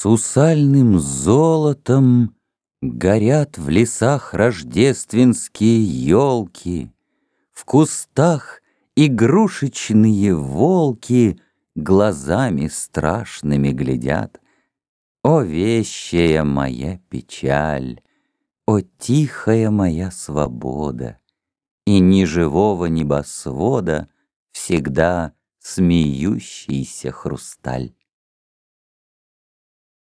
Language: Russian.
Сусальным золотом Горят в лесах рождественские елки, В кустах игрушечные волки Глазами страшными глядят. О, вещая моя печаль, О, тихая моя свобода! И ни живого небосвода Всегда смеющийся хрусталь.